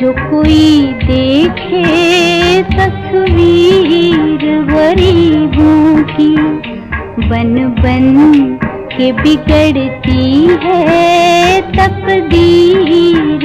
जो कोई देखे तस्वीर गरीबों की बन बन के बिगड़ती है तकदीर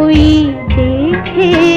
कोई देखे।